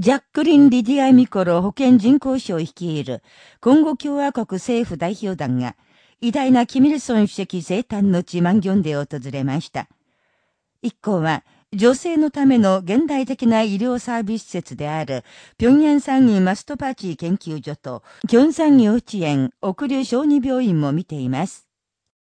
ジャックリン・リディア・ミコロ保健人工省を率いる、今後共和国政府代表団が、偉大なキミルソン主席生誕の地マンギョンで訪れました。一行は、女性のための現代的な医療サービス施設である、平壌産院マストパーチー研究所と、キョン産幼稚園、奥流小児病院も見ています。